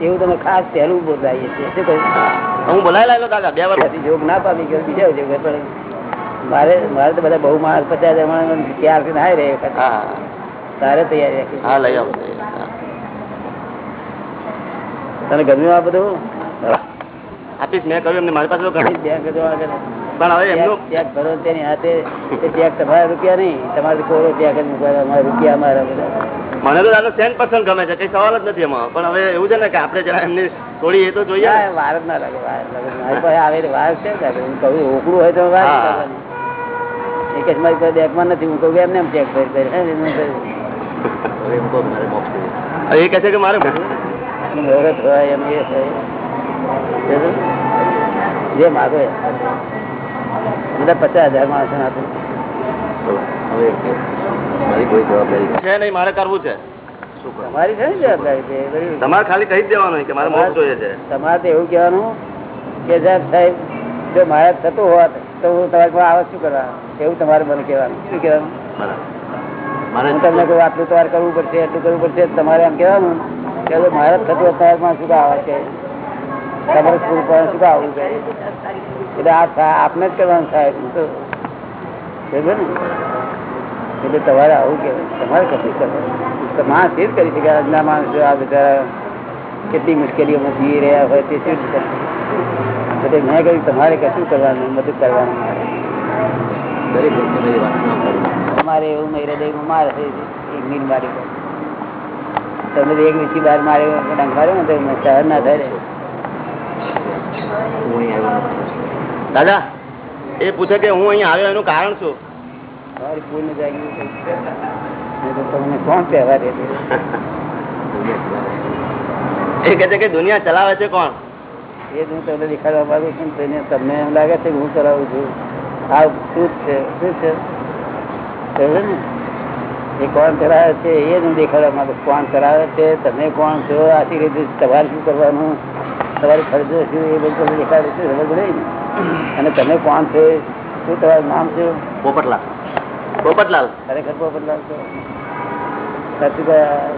એવું તમે ખાસ પહેલું બોલાવીએ છીએ શું કહ્યું હું બોલાયેલા એનો દાદા બે વાર જોગ ના પામી ગયો બીજા જોગ પણ મારે મારે તો બધા બહુ માણસ પચાસ હમણાં ત્યારથી ના રહે તારે તૈયારી રાખી. હા લઈ આવો તને ગમ્યું આ બધું? આપીશ મેં કહ્યું એમને મારી પાસે તો ઘણી બેંક જોવા પણ હવે એમનું ચેક ભરો તેની હાથે ચેક તમારા રૂપિયા નહીં. તમારે કોરો ચેક જ મૂકવાનો અમારા રૂપિયા અમારા બધા. મને તો દાદા સેન્ટ પર્સન્ટ ગમે છે કઈ સવાલ જ નથી એમાં. પણ હવે એવું છે ને કે આપણે જરા એમની થોડી એ તો જોઈએ વાર જ ના લાગે વાર લાગે. મારી પાસે આવે વાર છે હું કહું ઓકળું હોય તો વાર હા. કરવાની. એક જ મારી પાસે બેંકમાં નથી હું કહું એમને એમ ચેક કરી કરી. એ કહે છે કે મારે એનું મુહૂર્ત હોય એનું એ હોય જે માગો. બધા પચાસ હજાર માણસો આપે. છે નહીં મારે કરવું છે. તમારી છે જવાબદારી તમારે ખાલી કહી દેવાનું કે મારે જોઈએ છે. તમારે તો એવું કહેવાનું કે સાહેબ સાહેબ જો મારે થતું હોત તો હું તમારી પાસે આવે શું કરવા? એવું તમારે મને કહેવાનું. શું કહેવાનું? હું તમને કોઈ આટલું તમારે કરવું પડશે એટલું કરવું પડશે તમારે એમ કહેવાનું કે મારા થતું તમારે શું આવે છે તમારે શું આવવું છે? એટલે આ સા- આપને જ કરવાનું સાહેબ હું તો સમજો ને એટલે તમારે આવું કે તમારે કશું કરવાનું તો માણસ એ જ કરી શકે આજના માણસો આ બધા કેટલી મુશ્કેલીઓમાં જીવી રહ્યા હોય તે શું જ કરશે એટલે મેં કહ્યું તમારે કશું કરવાનું મદદ કરવાનું મારે અમારે એવું નહીં હૃદયમાં માર થઈ છે એક મીન મારી પર. તમે તો એક વીસી બાર મારે ડંખ માર્યો ને તો સહન ના થાય ને. દાદા એ પૂછે કે હું અહીં આવ્યો એનું કારણ શું? તમને કોણ તહેવાર દે એ કહે છે કે દુનિયા ચલાવે છે કોણ? એ જ હું તમને દેખાડવા માંગુ છું તેને તમને એમ લાગે છે કે હું કરાવું છું. આ શું છે? શું છે? ને. એ કોણ કરાવે છે? એ હું દેખાડવા માંગુ કોણ કરાવે છે? તમે કોણ છો? આથી રીતે તમારે શું કરવાનું? તમારી ફરજો શું? એ બધું તમને દેખાડે છે ખબર પડે ને. અને તમે કોણ છે? શું તમારું નામ છે? પોપટલાલ. પોપટલાલ. ખરેખર પોપટલાલ છો?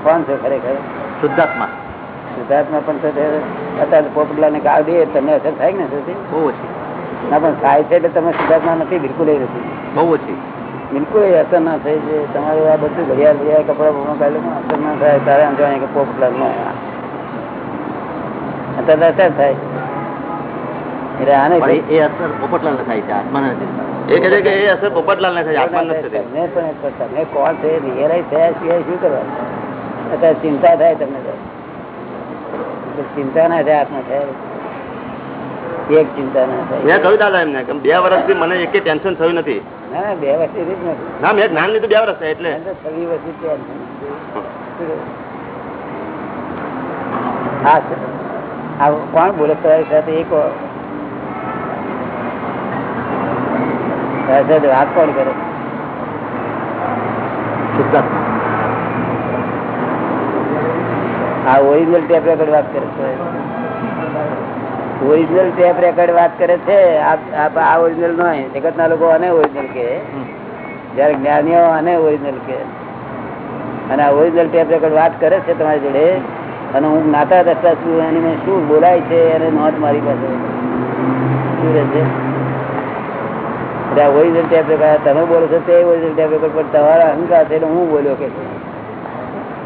કોણ છે ખરેખર? શુદ્ધાત્મા. શુદ્ધાત્મા પણ અત્યારે પોપટલાલ ને કાળ દે તમને અસર થાય ને બહુ ઓછી. ના પણ થાય છે એટલે તમે શુદ્ધાત્મા નથી બિલકુલ એ નથી. બહુ ઓછી. બિલકુલ એ અસર ના થાય છે. તમારું આ બધું ઘડિયાળ ઘડિયાળ કપડા બપડા કાઢે પણ અસર ના થાય. તારે આમ જાણે કે પોપટલાલ નો અત્યારે અસર થાય. એટલે આને એ અસર પોપટલાલ ને થાય છે આત્મા નથી. એ કહે કે એ અસર પોપટલાલ ને થાય છે નથી થતી. પણ એક તમે કોણ છે રિયલાઇઝ થયા સિવાય શું કરવાનું? અત્યારે ચિંતા થાય તમને ચિંતા ના થાય આત્મા થાય. એક ચિંતા ના થાય. મેં કહ્યું દાદા એમને કે બે વર્ષથી મને એક ટેન્શન થયું નથી. ના ના બે વર્ષથી જ નથી. ના મેં જ્ઞાન લીધું બે વર્ષ એટલે. મને વર્ષથી ટેન્શન હા. કોણ બોલે? તમારી સાથે એ કહો વાત કોણ કરે? હા આ ઓરિજિનલ ટેપ રેકર્ડ વાત કરે છે. ઓરિજિનલ ટેપ રેકર્ડ વાત કરે છે આ- ઓરિજિનલ નો જગત ના લોકો અને ઓરિજિનલ કે જયારે જ્ઞાનીઓ અને ઓરિજિનલ કે અને આ ઓરિજિનલ ટેપ રેકર્ડ વાત કરે છે તમારી જોડે. અને હું જ્ઞાતા દસતા છું એની મેં શું બોલાય છે એને નોંધ મારી પાસે. શું રહે છે ઓરિજિનલ ટેપ રેકોર્ડ તમે બોલો છો તે ઓરિજિનલ ટેપ રેકોર્ડ પણ તમારા અહંકાર છે એટલે હું બોલ્યો કે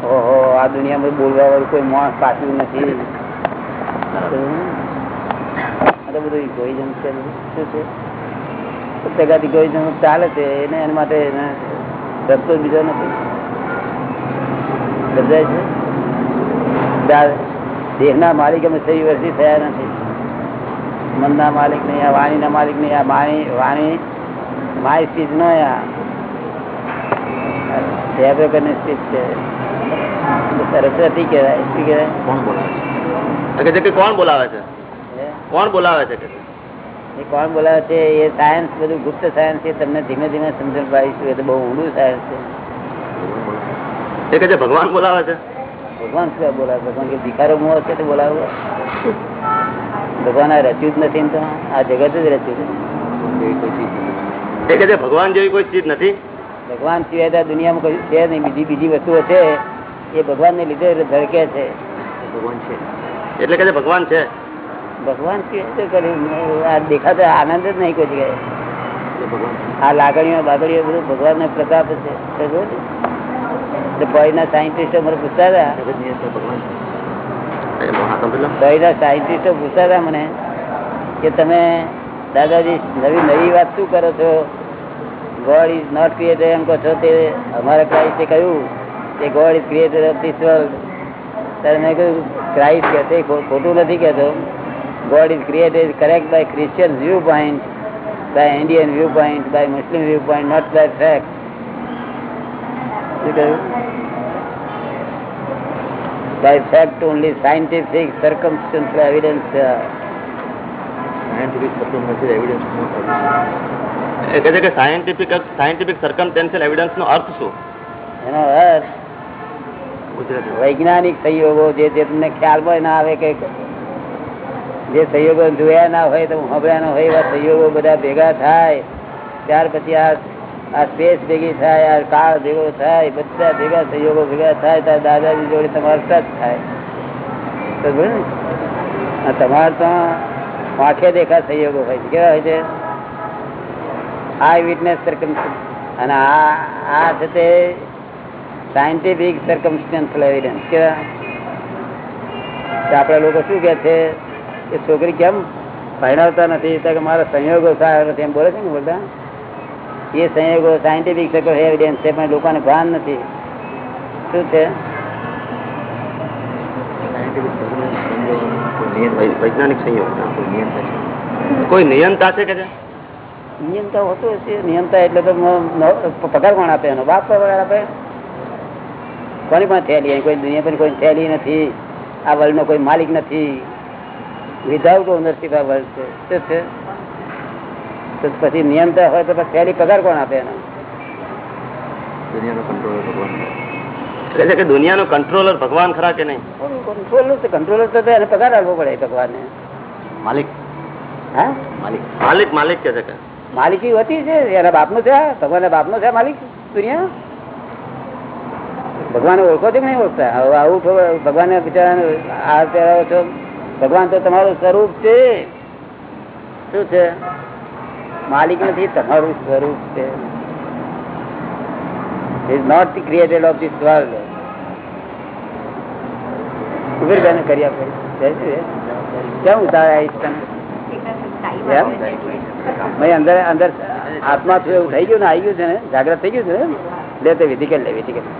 ઓહો, આ દુનિયામાં બોલવા વાળું કોઈ માણસ પાછું નથી. બધું ઇગોઇઝમ છે. ચાલે છે. એને એના માટે એને રસ્તો બીજો નથી. સમજાય છે? દેહના માલિક અમે સહી વર્ષથી થયા નથી. મનના માલિક નહીં, આ વાણીના માલિક નહીં, આ વાણી વાણી માય સ્થિત ન આ. ટેપ રેકર્ડની સ્થિત છે સરસ્વતી કહેવાય શું કહેવાય. કોણ બોલાવે છે? કોણ બોલાવે છે? કોણ બોલાવે છે એ કોણ બોલાવે છે? એ સાયન્સ બધું ગુપ્ત સાયન્સ છે તમને ધીમે ધીમે સમજણ પાડીશું. એ તો બહુ ઊંડું સાયન્સ છે. એ કે છે ભગવાન બોલાવે છે? ભગવાન શું બોલાવે? ભગવાન કે ભિખારો મોહ છે તો બોલાવો. ભગવાન આ રચ્યું જ નથી આ જગત જ રચ્યું છે. એ કે ભગવાન જેવી કોઈ ચીજ નથી? ભગવાન સિવાય તો દુનિયામાં કોઈ છે નહીં. બીજી બીજી વસ્તુઓ છે એ ભગવાન ને લીધે ધડકે છે. ભગવાન છે. એટલે કે ભગવાન છે? ભગવાન સિવાય તો કર્યું આ દેખાતો આનંદ જ નહીં કોઈ જગ્યાએ. આ લાગણીઓ બાગણીઓ બધું ભગવાન નો પ્રતાપ છે. ખબર ને? એટલે સાયન્ટિસ્ટો મને પૂછતા હતા. સાંભળી સાયન્ટિસ્ટો પૂછતા હતા મને કે તમે દાદાજી, નવી નવી વાત શું કરો છો? ગોડ ઇઝ નોટ ક્રિએટર એમ કહો છો તે અમારા ક્રાઇસ્ટે કહ્યું કે God is creator of this world ત્યારે મેં કહ્યું ક્રાઇસ્ટ કે તે ખોટું નથી કહેતો. God is created correct by Christian view point by Indian view point by Muslim view point not by fact શું કહ્યું? By fact only scientific fact only scientific circumstantial evidence એ કહે છે કે સાયન્ટિફિક સાયન્ટિફિક સર્કમસ્ટેન્શિયલ એવિડન્સનો અર્થ શું? એનો અર્થ વૈજ્ઞાનિક સંયોગો જે જે તમને ખ્યાલમાં ના આવે કે જે સંયોગો જોયા ના હોય તો સાંભળ્યા ના હોય એવા સંયોગો બધા ભેગા થાય. ત્યાર પછી આ આ સ્પેસ ભેગી થાય આ કાળ ભેગો થાય બધા ભેગા સંયોગો ભેગા થાય ત્યારે દાદાજી જોડે તમારે ટચ થાય. તો તમારે તો આંખે દેખા સંયોગો હોય છે. કેવા હોય છે? આઈ વિટનેસ સરકમસ્ટન્સ અને આ આ છે તે સાયન્ટિફિક સરકમસ્ટન્સલ એવિડન્સ કેવા? આપણા લોકો શું કે છે? કે છોકરી કેમ ભણાવતા નથી? કે મારા સંયોગો સારા નથી. એમ બોલે છે ને બોલતા એ સંયોગો સાયન્ટિફિક સરકમ એવિડન્સ છે, પણ લોકોને ભાન નથી. શું છે? વૈજ્ઞાનિક સંયોગ કોઈ નિયંતા છે કે નિયમતા હોતો હશે નિયમતા એટલે તો પગાર કોણ આપે એનો? બાપ પગાર આપે? કોની પણ થયેલી કોઈ દુનિયા પર કોઈ થયેલી નથી આ વર્લ્ડ નો કોઈ માલિક નથી. વિધાઉટ ઓનરશીપ આ વર્લ્ડ છે. શું છે? તો પછી નિયમતા હોય તો થયેલી પગાર કોણ આપે એનો? દુનિયાનો કંટ્રોલ ભગવાન કહે છે કે દુનિયાનો કંટ્રોલર ભગવાન ખરા કે નહીં? કંટ્રોલર તો કંટ્રોલર તો એને પગાર આપવો પડે ભગવાનને. માલિક. હા? માલિક. માલિક માલિક કે છે કે? માલિકી હોતી છે એના બાપનો છે? ભગવાનના બાપનો છે માલિક દુનિયા? ભગવાન ઓળખો છો કે નહીં ઓળખતા? હવે આવું ભગવાન બિચારા આ પહેરાવો છો. ભગવાન તો તમારું સ્વરૂપ છે. શું છે? માલિક નથી તમારું સ્વરૂપ છે. Is not the created of this world ઉભેર બેન કરી આપે કેમ ઉતારે આવીશ અંદર અંદર આત્મા એવું થઈ ગયું ને, આવી ગયું છે ને, જાગ્રત થઈ ગયું છે ને લે તે વિધિ કરી લે, વિધિ કરી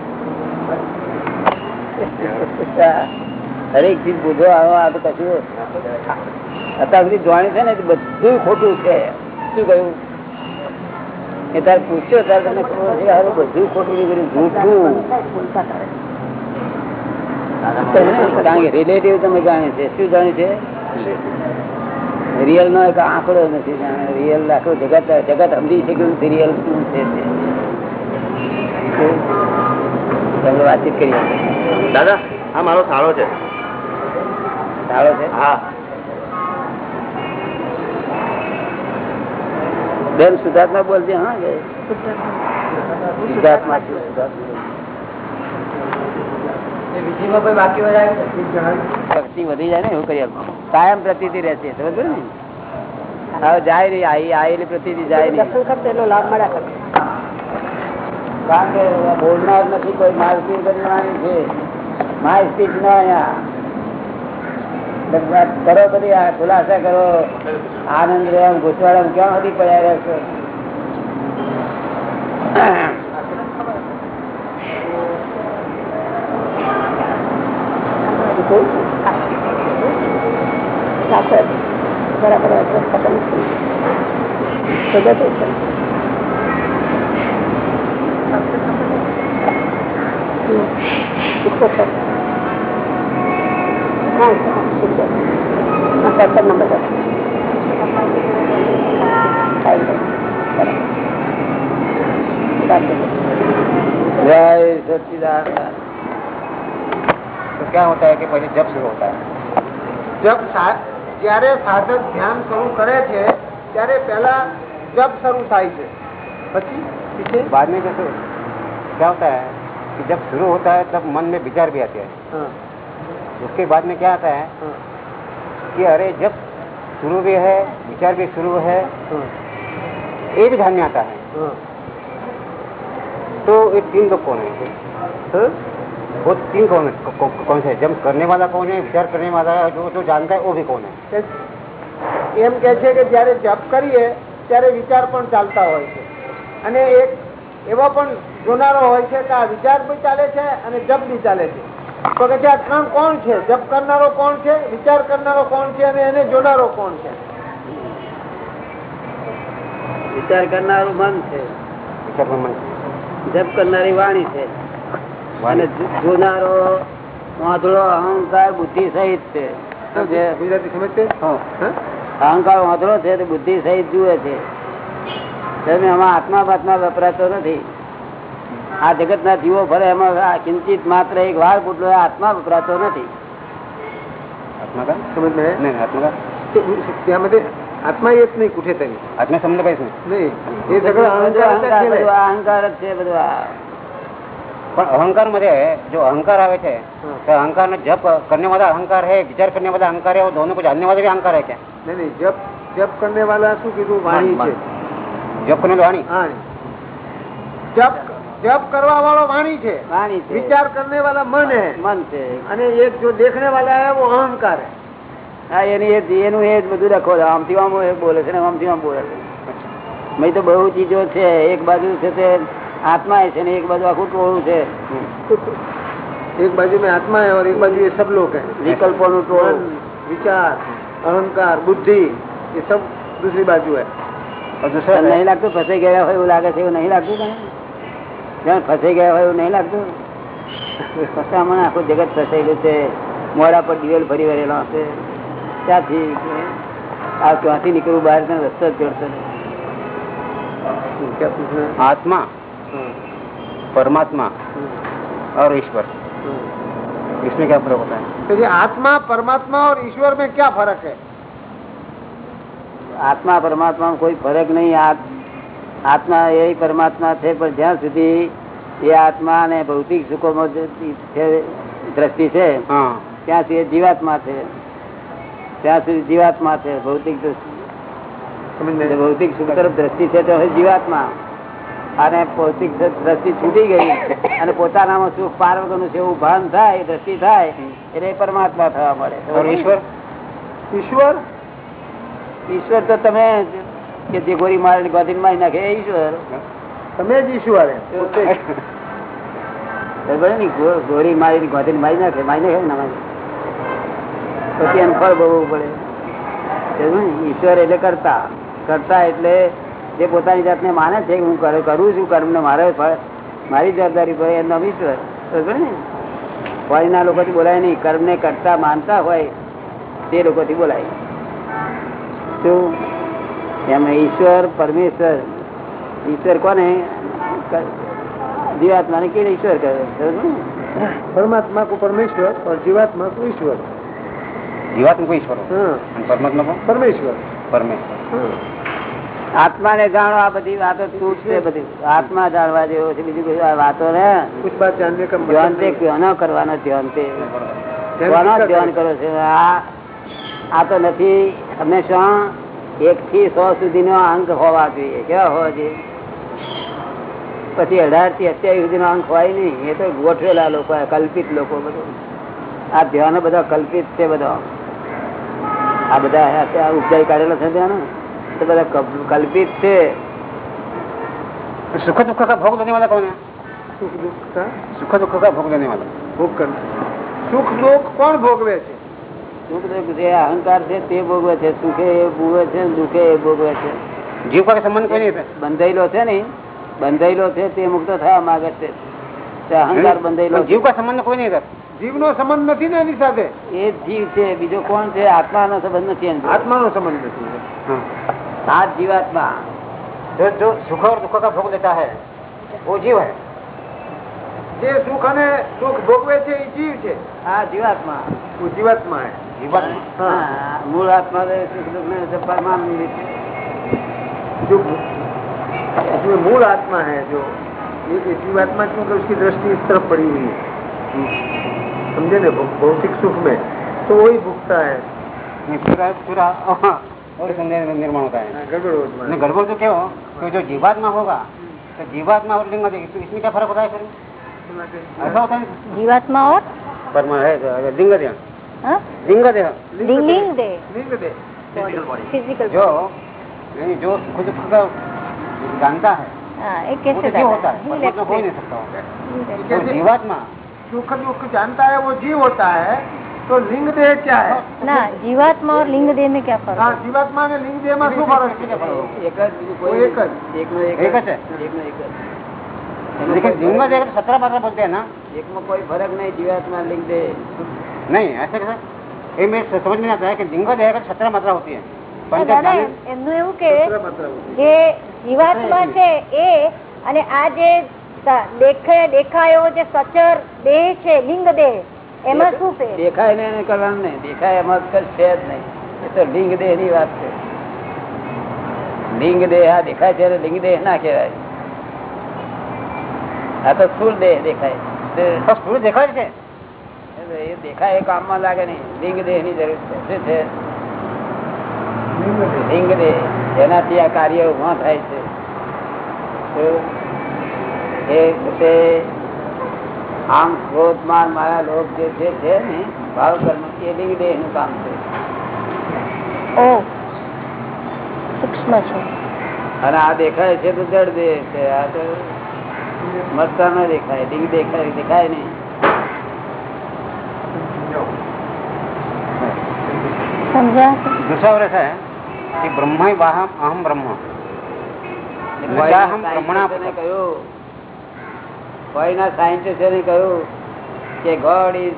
હરેક ચીજ બુધો આ તો કશું અત્યાર સુધી જાણી છે ને બધું ખોટું છે. શું કહ્યું? એ તારે પૂછ્યો ત્યારે તમને બધું ખોટું નીકળ્યું જૂઠું. કારણ કે રિલેટિવ તમે જાણે છે. શું જાણે છે? રિયલ નો એક આંકડો નથી જાણે. રિયલ આખું જગત જગત સમજી શક્યું નથી. રિયલ શું છે? તમે વાતચીત કરી દાદા આ મારો સાળો છે. સારો છે? હા. બેન સુધાર્થમાં બોલજે હા? કે? સુધાર્થમાં છું, સુધાર્થમાં. શક્તિ વધી જાય ને એવું કરી કાયમ પ્રતિથી રહેશે સમજ ને? હવે જાય નહીં આઈ આયેલી પ્રતિથી જાય નહીં. કારણ કે બોલનાર નથી કોઈ માલકી કરવાની છે. નો અહીંયા કરો બધી આ ખુલાસા કરો. આનંદ રેમ ઘૂસવાડા ક્યાં સુધી પડ્યા રહેશો? जय सच्चिदानंद तो क्या होता है कि पहले जब शुरू होता है જપ સા- જ્યારે સાધક ધ્યાન શરૂ કરે છે ત્યારે પહેલા જપ શરૂ થાય છે પછી પીછે बाद में कैसे क्या होता है कि जब शुरू होता है तब मन में विचार भी आते हैं હા. उसके बाद में क्या आता है हाँ, कि अरे जब शुरू भी है विचार भी शुरू है हाँ, ये भी ध्यान में आता है हाँ, तो ये तीन लोग कौन है हाँ? वो तीन कौन है कौ- कौ- कौन से जब करने वाला कौन है विचार करने वाला है जो जो जानता है वो भी कौन है કે- એમ કે છે કે જ્યારે જપ કરીએ ત્યારે વિચાર પણ ચાલતા હોય છે અને એક એવો પણ જોનારો હોય છે કે આ વિચાર બી ચાલે છે અને જપ બી ચાલે છે તો કે છે આ ત્રણ કોણ છે જપ કરનારો કોણ છે વિચાર કરનારો કોણ છે અને એને જોનારો કોણ છે વિચાર કરનારું મન છે વિચાર મન જપ કરનારી વાણી છે અને જોનારો વાંધળો અહંકાર બુદ્ધિ સહિત છે. અહંકાર વાંધળો છે તે બુદ્ધિ સહિત જુએ છે. તમે આમાં આત્મા બાત્મા વપરાતો નથી. આ જગત ના જીવો ભલે એમાં આ માત્ર એક વાર પૂટલો આત્મા વપરાતો નથી. આત્મા એ જ નહીં કુઠે આત્મા સમજ નહીં અહંકાર જ છે બધું પણ અહંકાર मध्ये जो अहंकार આવે છે हाँ। तो अहंकार में जप करने वाला अहंकार है विचार करने वाला अहंकार है और दोनों को जानने वाला भी अहंकार है क्या નહીં નહીં જપ જપ કરને વાળા શું કીધું વાણી છે जप करने वाला वाणी વાણી જપ જપ કરવા વાળો વાણી છે વાણી છે વિચાર કરને વાળા મન હે મન છે અને એક જો દેખને વાળા હે वो અહંકાર है હા એની એ એનું એ જ બધું લખો છો. આમથી આમ એ બોલે છે ને આમથી આમ બોલે છે મેં તો બહુ ચીજો છે એક બાજુ છે તે આત્મા છે ને એક બાજુ આખું ટોળું છે. એક બાજુ મેં આત્મા હે એક બાજુ એ સબ લોક હે વિકલ્પો નું ટોળું વિચાર અહંકાર બુદ્ધિ એ સબ દૂસરી બાજુ હે. નહીં લાગતું ફસાઈ ગયા હોય એવું લાગે છે એવું નહીં લાગતું તને? ફસાઈ ગયા હોય એવું નહીં લાગતું? ફસા મને આખું જગત ફસાઈ ગયું છે. મોડા પર દિવેલ ફરી વળેલો હશે. ત્યાંથી આ ત્યાંથી નીકળવું બહાર રસ્તો જ જોડશે આત્મા. परमात्मा हाँ, और ईश्वर हाँ। इसमें क्या फर्क होता है तो ये आत्मा परमात्मा और ईश्वर में क्या फर्क है આત્મા પરમાત્મા કોઈ ફરક નહીં આ આત્મા એ પરમાત્મા છે પણ જ્યાં સુધી એ આત્મા અને ભૌતિક સુખોમાં જે છે દ્રષ્ટિ છે हाँ ત્યાં સુધી એ જીવાત્મા છે ત્યાં સુધી જીવાત્મા છે ભૌતિક દ્રષ્ટિ समझ જે में ભૌતિક સુખ તરફ દ્રષ્ટિ છે તો હવે જીવાત્મા અને ભૌતિક દ્રષ્ટિ છૂટી ગઈ. અને પોતાનામાં સુખ પાર વગરનું છે એવું ભાન થાય દ્રષ્ટિ થાય એટલે પરમાત્મા થવા મળે. ઈશ્વર? ઈશ્વર? ઈશ્વર તો તમે કે જે ગોરી મારે ગોધી મારી નાખે એ ઈશ્વર. તમે જ ઈશ્વર ગોરી મારી ગોધી મારી નાખે મારી નાખે ને પછી એમ ફળ ભોગવવું પડે. ઈશ્વર એટલે કરતા. કરતા એટલે જે પોતાની જાતને માને છે હું કરું છું કર્મ ને મારે મારી જવાબદારી પર એમનો વિશ્વાસ ને? ફોરીના લોકોથી બોલાય નહીં. કર્મ ને કરતા માનતા હોય તે લોકો થી બોલાય. શું? એમ ઈશ્વર પરમેશ્વર. ઈશ્વર કોને? જીવાત્માને કે ઈશ્વર કહે પરમાત્મા કો પરમેશ્વર ઓર જીવાત્મા કો ઈશ્વર. જીવાત્મા કો ઈશ્વર. પરમાત્મા કો? પરમેશ્વર. પરમેશ્વર. આત્મા ને જાણો આ બધી વાતો છૂટ છે? બધી આત્મા જાણવા જેવો છે બીજી કોઈ વાતો ને? ધ્યાન તે ક્યોનો કરવાનો ધ્યાન તે કોનો ધ્યાન કરો છે? આ આ તો નથી. હંમેશા એક થી સો સુધીનો અંક હોવા જોઈએ. કેવા હોવા જોઈએ? પછી અઢારથી અત્યાવીસ સુધીનો અંક હોય નહીં. એ તો ગોઠવેલા લોકો કલ્પિત લોકો બધું. આ ધ્યાન બધા કલ્પિત છે બધા. આ બધા ઉપજાઈ કાઢેલા છે ધ્યાનો? તો કલ્પિત છે. સુખ દુઃખ કા ભોગ દેવા કોને? સુખ દુઃખ કા સુખ દુઃખ કા ભોગ દેવા સુખ દુઃખ કોણ ભોગવે છે? અહંકાર છે તે ભોગવે છે. સુખે એ ભોગવે છે દુઃખે એ ભોગવે છે. જીવ પાસે સંબંધ કોઈ બંધાયેલો છે ને બંધાયેલો છે તે મુક્ત થવા માંગે છે. અહંકાર બંધાયેલો જીવ કા સંબંધ કોઈ નહીં જીવ નો સંબંધ નથી ને એની સાથે? એ જીવ છે. બીજો કોણ છે? આત્મા નો સંબંધ નથી આત્મા નો સંબંધ નથી. हाँ આ જ જીવાત્મા जो जो सुख और दुख का भोग देता है वो जीव है જે સુખ અને દુઃખ ભોગવે છે એ જીવ છે આ જીવાત્મા वो जीवात्मा है जीवात्मा હા, મૂળ આત્મા તો સુખ દુઃખ ને તો પરમાનંદ છે जो उसमें मूल आत्मा है जो ये ये जीवात्मा क्योंकि उसकी दृष्टि इस तरफ पड़ी हुई है समझे ना भौ- भौतिक सुख में तो वही भुगता है नहीं, पूरा पूरा हाँ, और संदेह निर्माण होता है गड़बड़ हो नहीं, गड़बड़ तो क्या हो कि जो जीवात्मा होगा तो जीवात्मा और लिंग देह, इसमें क्या फर्क होता है फिर ऐसा होता है जीवात्मा और परमा है लिंग देह हाँ? लिंग देह लिंग लिंग दे लिंग दे फिजिकल जो नहीं जो खुद खुद का जानता है हाँ ये वो कैसे तो जीव होता जाता है है? परमात्मा हो ही नहीं सकता वो। Relax. जो कैसे? जीवात्मा सुख दुख जानता है वो जीव होता है तो लिंग देह क्या है ना जीवात्मा और लिंग देह में क्या फर्क हाँ है जीवात्मा ने लिंग देह में શું ફરક છે એક જ બીજું કોઈ કોઈ એક જ. એકનો એક એક જ છે? એકનો એક જ. लेकिन लिंग देह तो सत्रह मात्रा बोलते हैं ना એકમાં કોઈ ફરક નહીં જીવાત્મા લિંગ દે नहीं ऐसे कैसे ये मैं समझ में नहीं आता है कि लिंग देह का सत्रह मात्रा होती है દાદા पंचज्ञान એમ- એમનું એવું કે માત્ર જે જીવાત્મા છે એ અને આ જે સ- દેખે દેખાયો જે સચર દેહ છે લિંગ દેહ એમાં શું ફેર દેખાય ને એને કરવાનું નહીં. દેખાય એમાં કઈ છે જ નહીં. એ તો લિંગ દેહની વાત છે. લિંગ દેહ આ દેખાય છે લિંગ દેહ ના કહેવાય. આ તો સ્થુલ દેહ દેખાય. સ્થુલ દેખાય છે? એ દેખાય એ કામમાં લાગે નહીં. લિંગ દેહની જરૂર છે. શું છે? લિંગ દેહ એનાથી આ કાર્ય ઊભા થાય છે. તો એ આમ ક્રોધ માન માયા લોભ જે છે છે ને ભાવ કર્મ એ લિંગ દેહ નું કામ છે ઓ સૂક્ષ્મ છે અને આ દેખાય છે તો જડ દેહ છે આ તો મસ્તા ન દેખાય લિંગ દેખાય દેખાય નહીં સમજ્યા दूसरा और ऐसा है कि ब्रह्म ही वाहम अहम ब्रह्म નજાહમ બ્રહ્મણા સાયન્ટિસ્ટોને કહ્યું કોઈના સાયન્ટિસ્ટોને કહ્યું કે God is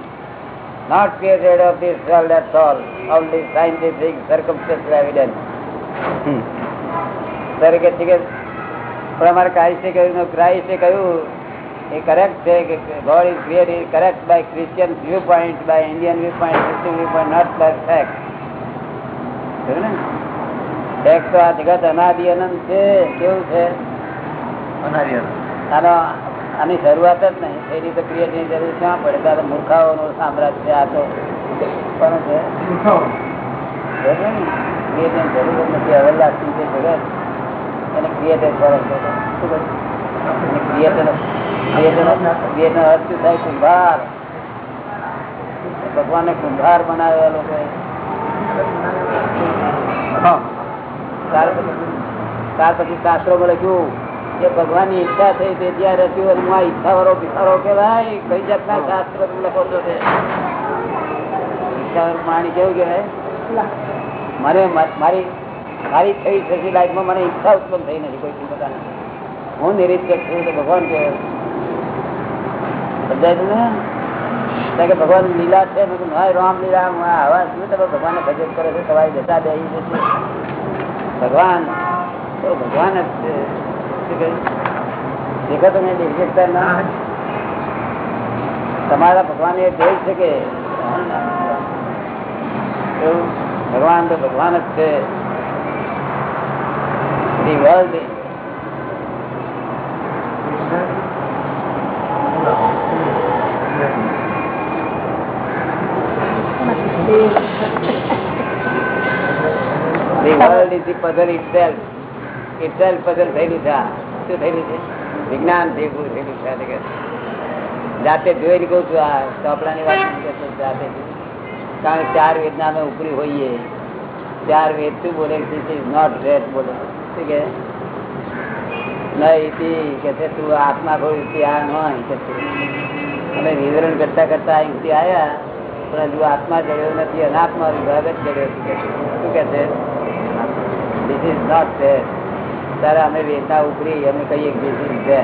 not created of this world at all all the scientific circumstantial evidence sir કે છે. કે પણ અમારે ક્રાઇસ્ટે કહ્યું ક્રાઇસ્ટે કહ્યું એ કરેક્ટ છે કે God is create is correct by Christian view point by Indian view point Christian view point not by fact ને? ફેક્ટ તો આ જગત અનાદિ અનંત છે. કેવું છે? અનાદિ અનંત. આનો આની શરૂઆત જ નહીં. એની તો ક્રિએટની જરૂર ક્યાં પડે ત્યારે મૂર્ખાઓનું સામ્રાજ્ય આ તો. પણ છે. ક્રિએટની જે જગત એને ક્રિએટર ફરક છે. શું અર્થ થાય? કુંભાર. ભગવાને કુંભાર બનાવ્યા લોકોએ. ત્યાર પછી ત્યાર પછી શાસ્ત્રોમાં લખ્યું કે ભગવાનની ઈચ્છા થઈ તે ત્યાં રચ્યું અને હું આ ઈચ્છા વાળો ભિખારો કેવાય કઈ જાતના શાસ્ત્ર લખો છો તે? પ્રાણી કેવું કહેવાય? મને મારી મારી થઈ થતી લાઈફમાં મને ઈચ્છા ઉત્પન્ન થઈ નથી કોઈ ચિંતા નથી હું નિરીક્ષક છું તો ભગવાન કે સમજાય ને? કે ભગવાન લીલા છે રામ લીલા આવા શું તમે ભગવાન ભજન કરો છો? તમારી બેસી જશે ભગવાન તો ભગવાન જ છે. શું કહ્યું? દેખો તમે નિર્જકતા ના તમારા ભગવાન એ જોઈ શકે એવું? ભગવાન તો ભગવાન જ છે The world is- The world is the puzzle itself. Itself puzzle થયેલું છે આ. શું થયેલું છે વિજ્ઞાન ભેગું થયેલું છે આ જગત. જાતે જોઈને કહું છું આ ચોપડાની વાત નથી કરતો, જાતે જોઈને. કારણ કે ચાર વેદના અમે ઉપરી હોઈએ ચાર વેદ શું બોલે નોટ રેટ બોલે શું કે નહીં તી કે છે તું આત્મા ખોડી તી આ નહીં કે છે અમે વિવરણ કરતા કરતા અહીંથી આવ્યા પણ હજુ આત્મા જડ્યો નથી અનાત્મા વિભાગ જ જડ્યો છે કે છે. શું કે છે ધીસ ઇઝ નોટ ધેર ત્યારે અમે વેદના ઉપરી, અમે કહીએ ધીસ ઇઝ ધેર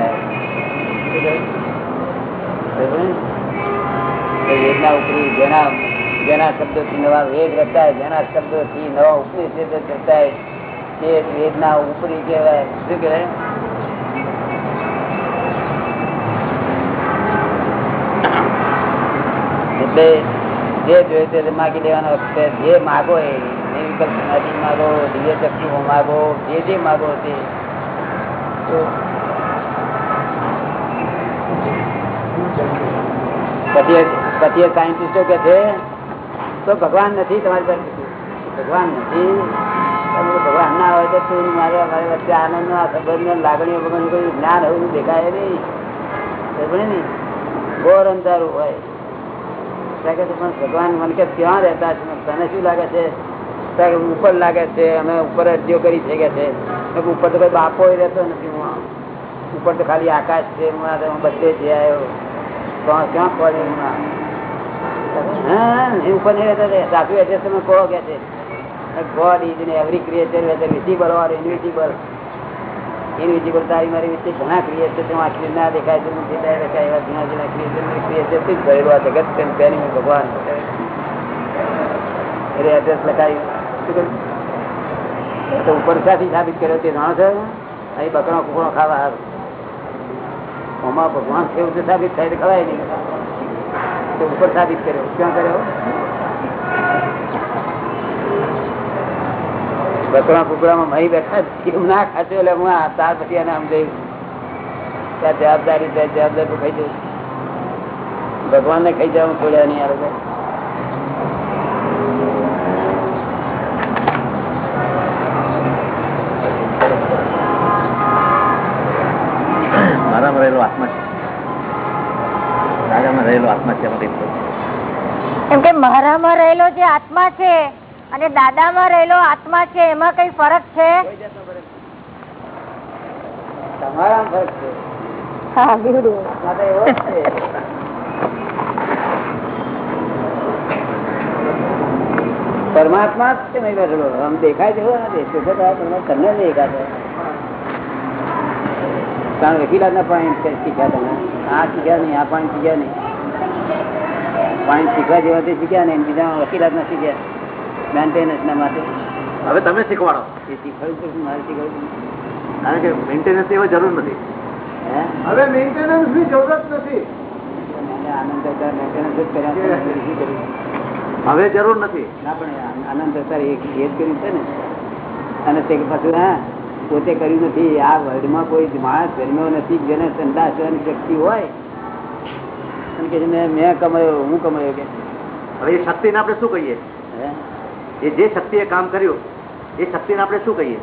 વેદના ઉપરી, જેના જેના શબ્દોથી નવા વેદ રચાય, જેના શબ્દોથી નવા ઉપનિષદ રચાય, તે વેદના ઉપરી કહેવાય. શું કહેવાય? એટલે જે જોઈએ તે માગી લેવાનો છે. જે માગો એ નિર્વિકલ્પ સમાધિ માગો દિવ્ય ચક્ષુ માગો જે જે માગો તે પછી સાયન્ટિસ્ટો કે છે, તો ભગવાન નથી તમારી પાસે ભગવાન નથી. ભગવાન ના હોય તો તું મારે મારી વચ્ચે આનંદ નો સંબંધ લાગણીઓ વગરનું કોઈ જ્ઞાન હોવું દેખાય નહીં. ને ઘોર અંધારું હોય. ત્યાં કે પણ ભગવાન મને કે ક્યાં રહેતા છે? તને શું લાગે છે? ત્યાં ઉપર લાગે છે, અમે ઉપર અરજીઓ કરી છે કે છે. ઉપર તો કોઈ બાપો રહેતો નથી, હું ઉપર તો ખાલી આકાશ છે, હું હું બધે જ આવ્યો. ક્યાં ખોલી હું? હા ઉપર નહીં એડ્રેસ તમે કહો કે છે. God is every creature whether visible or invisible તારી મારી વચ્ચે ઘણા ક્રિએચર તો આખી દેખાય છે નથી દેખાય છે. મેં ભગવાન એડ્રેસ લખાયું? ઉપર ક્યાંથી સાબિત કર્યો તે જાણો છો. અહીં બકરો કુકડો ખાવા ઓમાં ભગવાન કેવું સાબિત થાય ખવાય નહીં. તો ઉપર સાબિત કર્યો. ક્યાં કર્યો? બકરા કુકડામાં મહી બેઠા કેમ ના ખાતો એટલે હું આ તાર પછી એને જઈ ત્યાં જવાબદારી ત્યાં જવાબદારી ખાઈ જવું ભગવાન ને ખાઈ જવાનું છોડ્યા નહીં આ આત્મા છે? એમાં કે મારામાં રહેલો જે આત્મા છે અને દાદામાં રહેલો આત્મા છે એમાં કઈ ફરક છે? તમારા ફરક હા બિલકુલ. પરમાત્મા જ નહીં બેઠેલો આમ દેખાય છે તમને નહીં દેખાતો કારણ વકીલાત ના પાણી શીખ્યા તમે. આ શીખ્યા નહીં આ પાણી શીખ્યા નહીં. પાણી શીખવા જેવા તે શીખ્યા ને બીજા વકીલાત ના શીખ્યા. મેન્ટેનન્સ ના માટે હવે તમે શીખવાડો. એ શીખવાડવું પડશે મારે શીખવાડવું કારણ કે મેન્ટેનન્સ એવો જરૂર નથી. હે? હવે મેન્ટેનન્સની જરૂરત નથી. આનંદ જ કર્યા? હવે જરૂર નથી. ના પણ આનંદ અવતાર એક એ જ કર્યું છે ને. અને તે પાછું હા પોતે કર્યું નથી. આ વર્લ્ડમાં કોઈ માણસ જન્મ્યો નથી જેને સંદાસ શક્તિ હોય અને કે મેં મેં કમાયો હું કમાયો કે. હવે એ શક્તિને આપણે શું કહીએ? એ જે શક્તિએ કામ કર્યું એ શક્તિને આપણે શું કહીએ?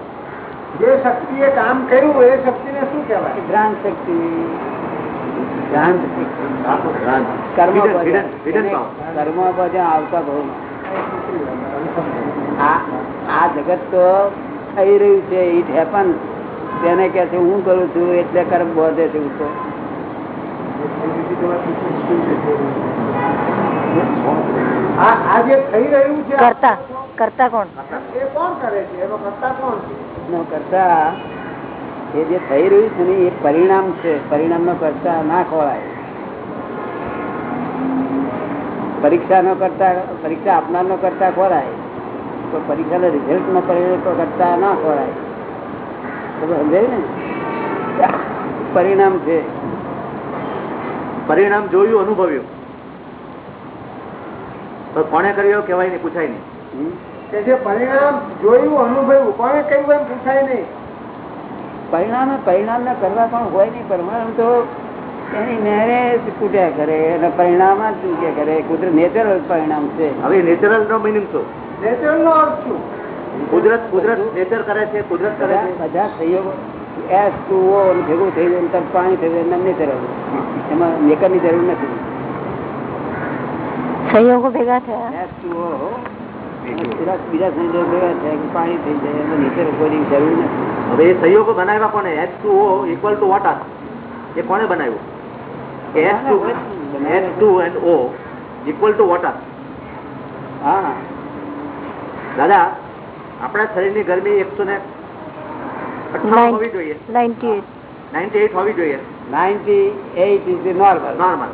જે શક્તિએ કામ કર્યું એ શક્તિને શું કહેવાય? જ્ઞાન શક્તિ. જ્ઞાન કર્મ આવતા બહુ. આ આ જગત તો થઈ રહ્યું છે ઇટ હેપન. તેને કે છે હું કરું છું એટલે કર્મ બધે છે હું તો આ આ જે થઈ રહ્યું છે કરતા કરતા કોણ? એ કોણ કરે છે? એનો કરતા કોણ છે? કરતા એ જે થઈ રહ્યું છે ને એ પરિણામ છે. પરિણામ નો કરતા ના ખોળાય પરીક્ષા નો કરતા પરીક્ષા આપનાર નો કરતા ખોરાય તો પરીક્ષા નો રિઝલ્ટ નો પરિણામ કરતા ના ખોરાય સમજાયું ને? પરિણામ છે. પરિણામ જોયું અનુભવ્યું. તો કોને કર્યો કેવાય નહીં પૂછાય નહીં. કે જે પરિણામ જોયું અનુભવ્યું કોને કહ્યું એમ પૂછાય નહીં. પરિણામે પરિણામ ના કરવા પણ હોય નહીં પરિણામ તો એની મેરે કૂટ્યા કરે અને પરિણામ જ ચૂક્યા કરે. કુદરત નેચરલ પરિણામ છે. હવે નેચરલ નો મિનિંગ શું? નેચરલ નો અર્થ શું? કુદરત કુદરત નેચર કરે છે કુદરત કરે બધા છે. બધા સંયોગો એસ ટુ ઓ ભેગું થઈ જાય તરફ પાણી થઈ જાય એમને જરૂર એમાં મેકરની જરૂર નથી. સહયોગો ભેગા થયા? એસ ટુ ઓ બીજા બીજા સંયોગો ભેગા થાય કે પાણી થઈ જાય એમાં નીચે કોઈ જરૂર નથી. હવે એ સંયોગો બનાવ્યા કોને? H two O equal to water એ કોને બનાવ્યું? S two S two and O equal to water હા. દાદા આપણા શરીરની ગરમી એકસો ને હોવી જોઈએ. નાઇન્ટી હોવી જોઈએ. ઇઝ નોર્મલ નોર્મલ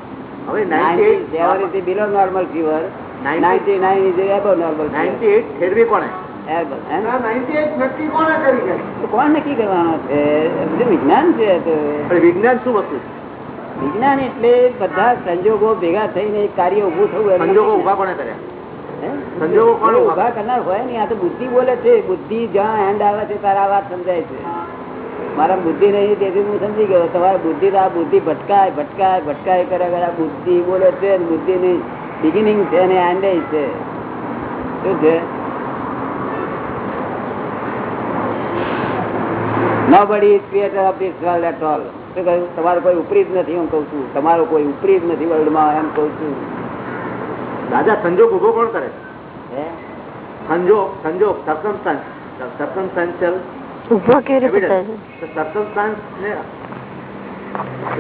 હવે below normal fever nine is above normal ninety eight ફેરવી કોને આ 98 નક્કી કોને કરી છે? કોણ નક્કી કરવાનો છે? વિજ્ઞાન છે વિજ્ઞાન શું વસ્તુ? છે? વિજ્ઞાન એટલે બધા સંજોગો ભેગા થઈને એક કાર્ય ઉભું થયું સંજોગો. ઊભા કોને કર્યા? ઊભા કરનાર હોય ને આ તો બુદ્ધિ બોલે છે. બુદ્ધિ જ્યાં હેન્ડ આવે છે તારા વાત સમજાય છે. મારા બુદ્ધિ નહીં તેથી હું સમજી ગયો. તમારા બુદ્ધિ તો આ બુદ્ધિ ભટકાય ભટકાય ભટકાય કરે કરે બુદ્ધિ બોલે છે બુદ્ધિ ની બિગિનિંગ છે અને એન્ડ છે. શું છે. શું કહ્યું? તમારો કોઈ ઉપરી જ નથી હું કઉ છું. તમારો કોઈ ઉપરી જ નથી વર્લ્ડમાં એમ કઉ છું. દાદા સંજોગ ઊભો કોણ કરે હે? સંજોગ સંજોગ સર્કમસ્ટાન્સ સર્કમસ્ટાન્શિયલ ઊભો કેવી રીતે થાય? છે સર્કમસ્ટાન્સ ને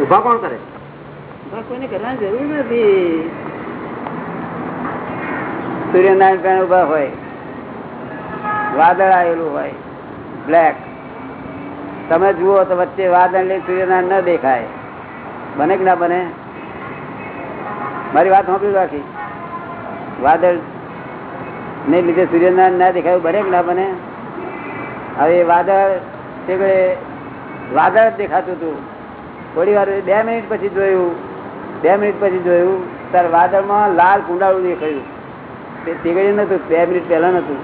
ઊભા કોણ કરે? પણ કોઈને કરવાની જરૂર નથી. સૂર્યનારાયણ પણ ઊભા હોય વાદળ આવેલું હોય બ્લેક તમે જુઓ તો વચ્ચે વાદળ ને સૂર્યનારાયણ ન દેખાય. બને કે ના બને? મારી વાત સાંભળી રાખી. વાદળ ને લીધે સૂર્યનારાયણ ના દેખાય બને ના બને. હવે વાદળ તે વાદળ જ દેખાતું હતું. થોડી વાર બે મિનિટ પછી જોયું બે મિનિટ પછી જોયું ત્યારે વાદળમાં લાલ કુંડાળું દેખાયું. તે તીગડ્યું નતું બે મિનિટ પહેલા નતું.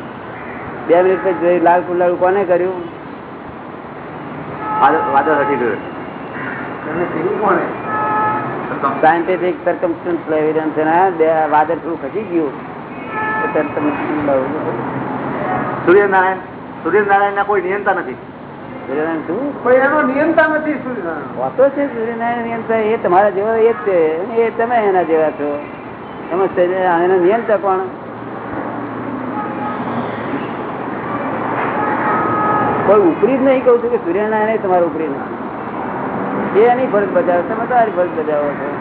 બે મિનિટ પછી જોયું લાલ કુંડાળું કોને કર્યું? વાદળ વાદળ હટી ગયું. સાયન્ટિફિક સર્કમસ્ટન્સ એવિડન્સ વાદળ થોડું ખસી ગયું. સૂર્યનારાયણ સૂર્યનારાયણ ના કોઈ નિયંતા નથી. સૂર્યનારાયણ શું? પણ એનો નિયંતા નથી સૂર્યનારાયણ. હોતો છે સૂર્યનારાયણ નિયંત્રણ એ તમારા જેવા એ જ છે. એ તમે એના જેવા છો. સૂર્ય- એનો નિયંત્રણ કોણ? કોઈ ઉપરી જ નહીં કહું છું કે સૂર્યનારાયણ તમારું ઉપરી ના એ એની ફરજ બજાવો તમે તમારી ફરજ બજાવો છો.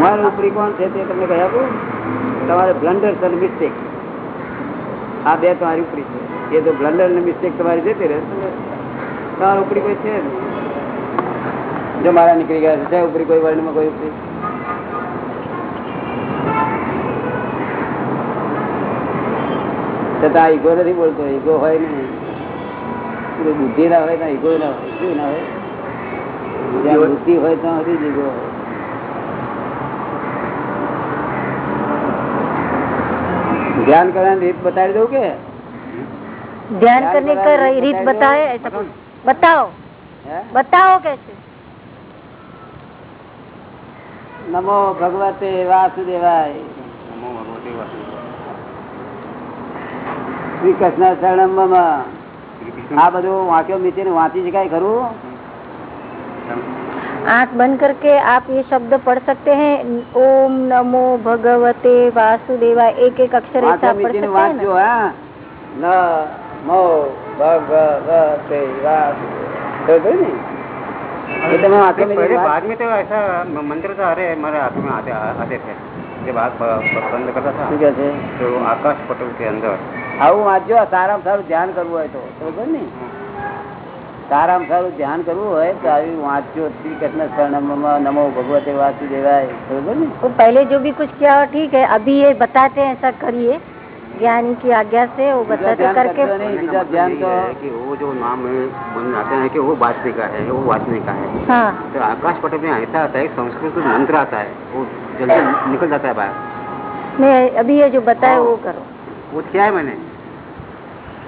તમારું ઉપરી કોણ છે તે તમને કહી આપું? તમારે બ્લન્ડર અને મિસ્ટેક આ બે તમારી ઉપરી છે. એ તો બ્લન્ડર ને મિસ્ટેક તમારી જતી રહે તો ઉપરી કોઈ છે જ મારા નીકળી ગયા છે ઉપરી કોઈ વર્ણમાં કોઈ ઉપરી? છતાં ઈગો નથી બોલતો. ઈગો હોય ને. કોઈ બુદ્ધિ ના હોય ના ઈગો ના હોય. શું ના હોય? બુદ્ધિ હોય ત્યાં હતી જ ઈગો હોય. ધ્યાન કરવાની રીત બતાવી દઉં કે? ધ્યાન કરવાની રીત બતાવે? બતાવો બતાવો. કે નમો ભગવતે વાસુદેવાય નમો ભગવતે વાસુદેવાય. શ્રી કૃષ્ણ શરણમ મમ. આ બધું વાંક્યો મીચીને વાંચી શકાય ખરું? आंख बंद करके आप ये शब्द पढ़ सकते हैं ओम नमो भगवते वासुदेवाय एक एक अक्षर ऐसा વાંક્યો पढ़ મીચીને सकते हैं વાંચજો ना હા નમો ભગવતે વાસુદેવાય ને એ તમે વાંક્યો पहले મીચીને बाद में तो ऐसा मंत्र तो अरे हमारे हाथ में आते आते थे जब आग ब- ब- बंद करता था શું કે છે तो आकाश पटल के अंदर આવું વાંચજો સારામાં સારું ધ્યાન કરવું હોય તો બરોબર ને સારામાં સારું ધ્યાન કરવું હોય તો આવી વાંચજો શ્રી કૃષ્ણ શરણમ નમો ભગવતે વાસુદેવાય બરોબર ને तो पहले जो भी कुछ किया हो ठीक है अभी ये बताते हैं ऐसा करिए ज्ञानी की आज्ञा से वो બીજા बताते ધ્યાન करके કરજો નહીં, कहने का બીજા मतलब ધ્યાન यही તો है कि वो जो नाम है बन जाते हैं कि वो वाचने का है वो वाचने का है हाँ तो आकाश पटल में ऐसा आता है संस्कृत में मंत्र आता है वो जल्दी निकल जाता है बाहर नहीं अभी ये जो बताए वो करो वो किया है मैंने वो जो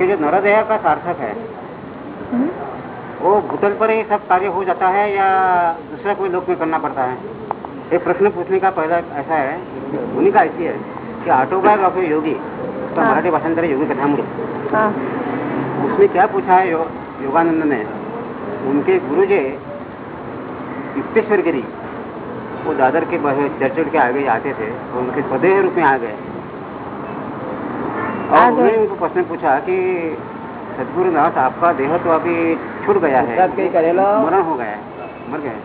कि जो नरदेह का सार्थक है हम्म? वो भूतल पर ही सब कार्य हो जाता है या दूसरा कोई लोक में करना पड़ता है? एक प्रश्न पूछने का पहला ऐसा है उन्हीं का ऐसी है कि ऑटोबायोग्राफी योगी उसका हाँ। मराठी भाषांतर योगी कथामृत हाँ। उसमें क्या पूछा है यो, योगानंद ने? उनके गुरु जी युक्तेश्वर गिरी वो दादर के चर्च के आगे आते थे और उनके स्वदेह रूप में आ गए। आ और गए। उन्होंने उनको प्रश्न पूछा कि सदगुरुनाथ आपका देह तो अभी छूट गया है पुरुषार्थ कहीं करेलो? मरण हो गया है मर गए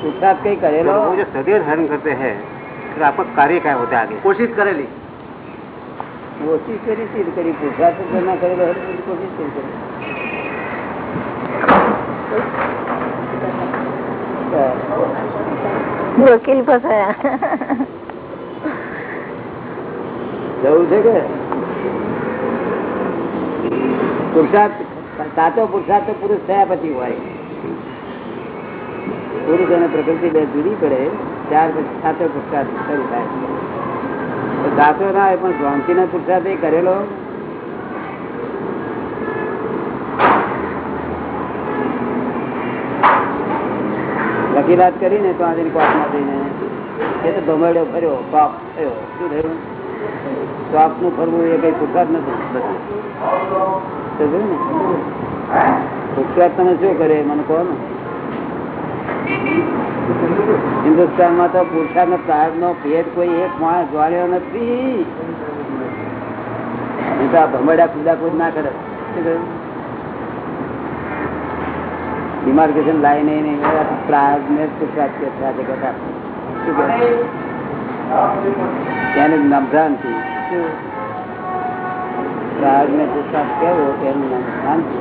પુરુષાર્થ કઈ કરેલો तो वो जो सदैव धारण करते हैं फिर आपका कार्य क्या होता है आगे કોશિશ કરેલી ઓછી કરી હતી કરી પુરુષાર્થ જ ના કરેલો હોય તો પછી કોશિશ કેવી કરી? વકીલ ફસાયા જવું છે કે પુરુષાર્થ, સાચો પુરુષાર્થ તો પુરુષ થયા પછી હોય. પુરુષ અને પ્રકૃતિ બે જુદી પડે ત્યાર પછી સાચો પુરુષાર્થ શરૂ થાય. સાચો ના હોય પણ ભ્રાંતિ નો પુરુષાર્થ એ કરેલો. વકીલાત કરીને તો આજે કોર્ટમાં જઈને એ તો ભમરડ્યો ફર્યો પાપ થયો. શું થયું? પાપનું ફરવું એ કઈ પુરસાદ નથી. પુરસાદ તમે શું કરે? મને કહો ને. હિન્દુસ્તાનમાં ભેદ કોઈ એક માણસ જોડ્યો નથી. તો આ કુદ ના કરે. ડિમાર્કેશન લાઈને નહીં. પ્રાર્થ ને પુરસાદ કે સાથે તેને નમરાનથી પ્રાર્થ ને પુરસાદ કેવો તેનું નામ શાંતિ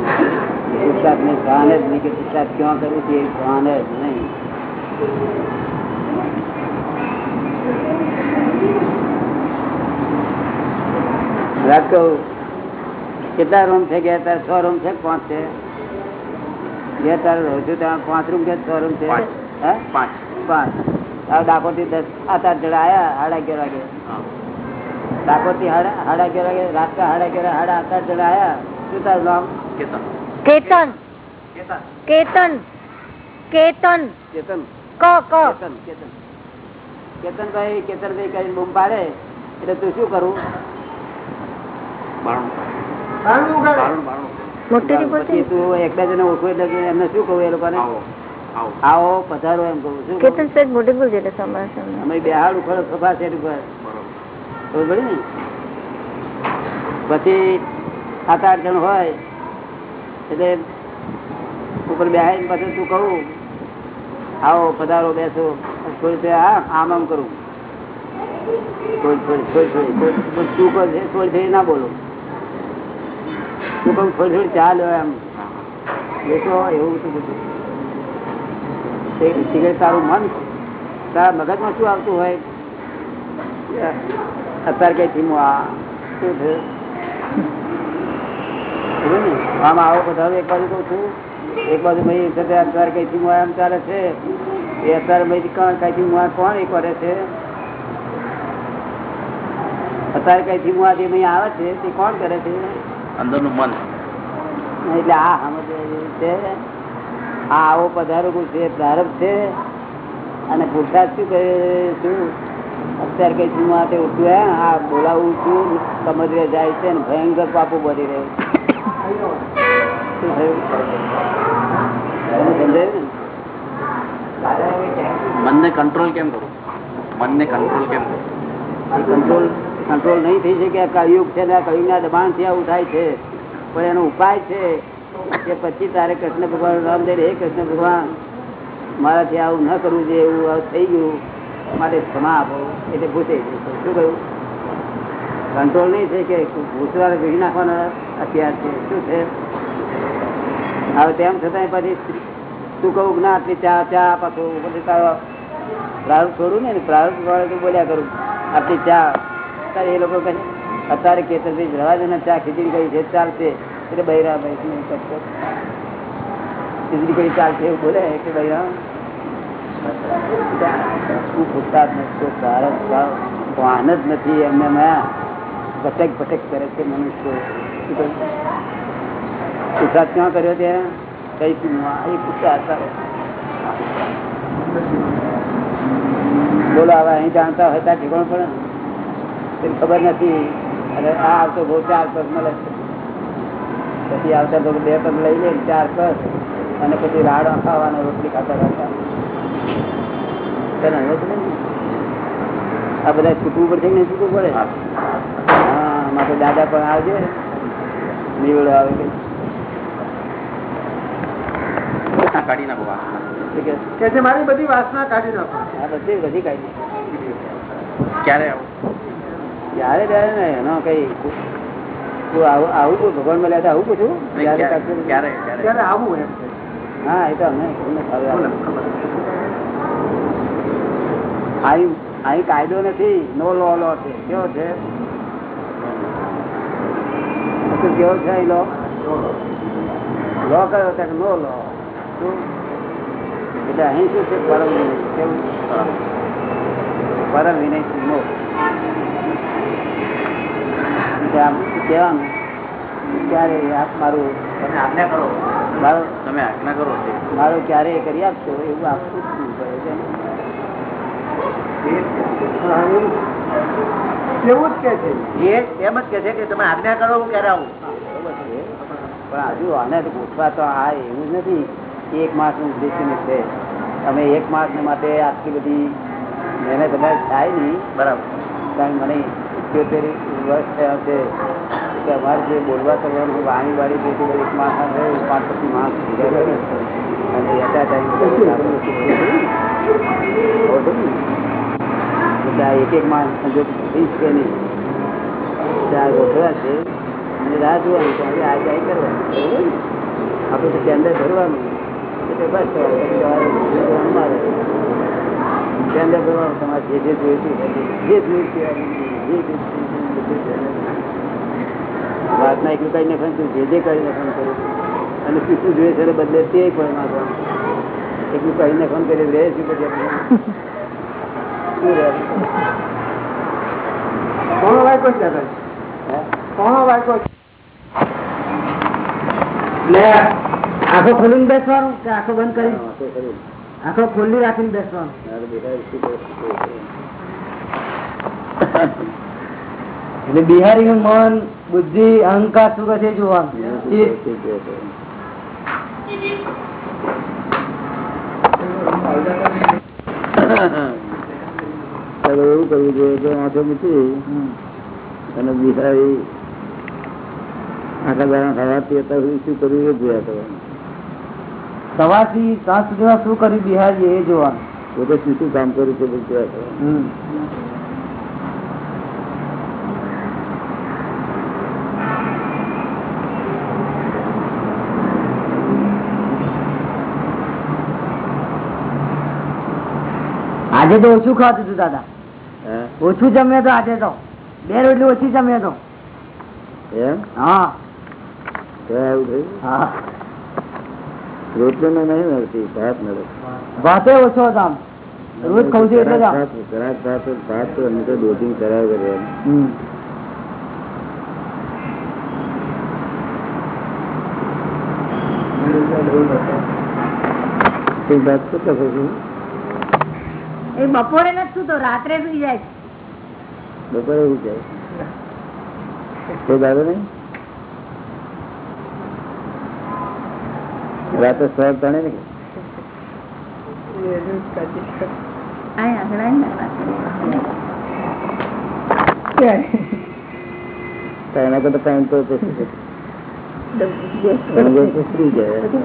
પુરસાદ ને ભાન જ નહીં કે પુરસાદ ક્યાં કરવું છે એ ભાન જ નહીં રાત કહું કેટલા રૂમ છે ગયા તાર છ રૂમ છે કે પાંચ છે ગયા તારે રહું છું ત્યાં પાંચ રૂમ કે છ રૂમ છે પાંચ. હે પાંચ પાંચ આ ડાકોરથી દસ સાત આઠ જણા આયા સાડા અગિયાર વાગે સાડા સાડા અગિયાર વાગે રાત સાડા અગિયાર સાડા આઠ જણા આયા શું તારું નામ કેતન. કેતન. કેતન. કેતન. ચેતન ક ક. કેતન કેતન. કેતનભાઈ કેતનભાઈ કરીને બૂમ પાડે. એટલે તું શું કરું? આવો આવો. આવો પધારો એમ કહું છું. કેતન સાહેબ મોટી બોલજો એટલે સમાજ અમે બે હાડ ઉખડો સભા ઉપર. પછી સાત આઠ જણ હોય, એટલે ઉપર બે પછી તું કહું? આવો, પધારો, બેસો. થોડી આ આમ આમ કરું. થોડી થોડી તું થોડી થોડી. ના બોલો. તું કહું? થોડી થોડી ચા લો એમ. બેસો, એવું બધું બધું. સિગરેટ મન. તારા મગજમાં શું આવતું હોય? અત્યારે કઈ થી આ શું થયું આમ આવો બધા એક બાજુ કઉ છું એક બાજુ ભાઈ અત્યારે કઈ થી એમ ચાલે છે એ અત્યારે ભાઈ કોણ કઈ થી કોણ એ કરે છે અત્યારે કઈ થી જે ભાઈ આવે છે તે કોણ કરે છે અંદરનું મન. એટલે આ સમજવા છે આ આવો પધારો છે પ્રારંભ છે. અને પુરસાદ શું કહે શું? અત્યારે કઈ શું આ ઉઠ્યું આ બોલાવું છું સમજવે જાય છે ને ભયંકર પાપો બની રહ્યું મનને કંટ્રોલ કેમ કરું? મનને કંટ્રોલ કેમ કરું? કંટ્રોલ કંટ્રોલ નહીં થઈ શકે આ કળિયુગ છે ને આ દબાણ દબાણથી આવું થાય છે. પણ એનો ઉપાય છે કે પછી તારે કૃષ્ણ ભગવાન રામદેવ હે કૃષ્ણ ભગવાન મારાથી આવું ન કરવું જોઈએ એવું થઈ ગયું. માટે ક્ષમા આપો એટલે ભૂસે શું કહ્યું? કંટ્રોલ નહીં છે કે ભૂસવાને ભેગી નાખવાનો અત્યાર છે. શું છે? હવે તેમ છતાં પછી તું કહું? ના, આટલી ચા ચા પાછું પછી તારો પ્રારૂપ છોડું ને પ્રારૂપ વાળે તો બોલ્યા કરું. આટલી ચા. અત્યારે એ લોકો કહે, અત્યારે કેતરભાઈ જવા દે ને, ચા ખીચડી ગઈ છે, ચાલશે. એટલે બૈરા ભાઈ ખીચડી કરી ચાલશે એવું બોલે કે બૈરા પૂછતા જ નથી, એમને મેં ભટક કરે છે મનુષ્યો. પુરસાદ ક્યાં કર્યો ત્યાં કઈ? એ બોલો, હવે અહીં જાણતા હતા ઠીકણ પણ ખબર નથી. અને આ આવતો બહુ ચાર પગ મળે પછી આવતા તો બે પગ લઈ લે, ચાર પગ, અને પછી રાડ ખાવાનો રોટલી ખાતા ખાતા. તને ખબર આ બધા છૂટવું પડશે નહીં છૂટવું પડે? હા મારે દાદા પણ આવજે. નીવડો આવે કે. કાઢી નાખો આ. શું કે? કે છે મારી બધી વાસના કાઢી નાખો. આ બધી બધી કાઢી ક્યારે આવું? ત્યારે ત્યારે ને એનો કઈ તું આવું આવું કોઈ ભગવાન મળ્યા હતા આવું પૂછું? ક્યારે આવું એમ હા એ તો આવે. ખબર. અહીં અહીં કાયદો નથી નો લો લો છે. કેવો છે? શું કેવો છે અહીં લો લો કયો છે? નો લો એટલે અહીં શું છે? પરમ વિનય. કેવું? પરમ વિનય નો. કહેવાનું ક્યારે આપ મારું આજ્ઞા કરો. મારું તમે આજ્ઞા કરો. છે મારું ક્યારે કરી આપશો એવું આપશું. એવું જ કે છે. એ એમ જ કે છે કે તમે આજ્ઞા કરો હું ક્યારે આવું. પણ હજુ આને તો ગોઠવા તો આ એવું જ નથી એક માસનું ઉદ્દેશ્ય છે. તમે એક માસ માટે આટલી બધી મહેનત અમારે થાય નહીં. બરાબર. કારણ મને ઇત્યોતેર વર્ષ થયા છે. કે અમારે જે બોલવા કરવાનું વાણી વાળી જે એક માસ પાંચ પછી માસ અને એટા ટાઈમ એક એક માણસ કે નહીં ચાર ગોઠવા છે, અને રાહ જોવાની આ જાય કરવાનું આપણે તો કેન્દ્ર ભરવાનું એટલે બસ તમારે જે જે જોઈતું જે જોઈતું હોય જે વાતના એકલું કઈ નફન તું જે જે કરીને ફોન કર્યું. અને શું જોઈએ છે બદલે તે પણ નાખવાનું એટલું ને ફોન કરી રહે છે પછી કોણો વાયકો છે દાદા વાયકો છે એટલે ખોલીને બેસવાનું કે આખો બંધ કરી. આંખો ખોલી રાખીને બેસવાનું? એટલે બિહારી નું મન બુદ્ધિ અહંકાર શું કહે જોવાનું? એ તો એવું કરવું જોઈએ કે આંખો મૂકી અને બિહારી આખા દાણા ખાવાથી હતા સુધી શું કરવું એ જોયા કરવાનું સવારથી સાંજ સુધીમાં શું કર્યું બિહારી એ જોવાનું? પોતે શું શું કામ કર્યું છે જોયા કરવાનું આજે તો ઓછું ખાતું હતું દાદા? ઓછું જમ્યો તો આજે તો. બે રોટલી ઓછી જમ્યો તો. એમ? હા. રોટલો નહીં મળતી ભાત મળે. ભાતે ઓછો હતો આમ. રોજ ખાઉં છું એટલે ખરાબ ભાત ભાત તો અમે તો કરાવ કર્યા એ બપોરે નથી તો રાત્રે સુઈ જાય છે. બપોરે એવું જાય. કોઈ દાદો નહીં? રાતે સ્વર તણે ને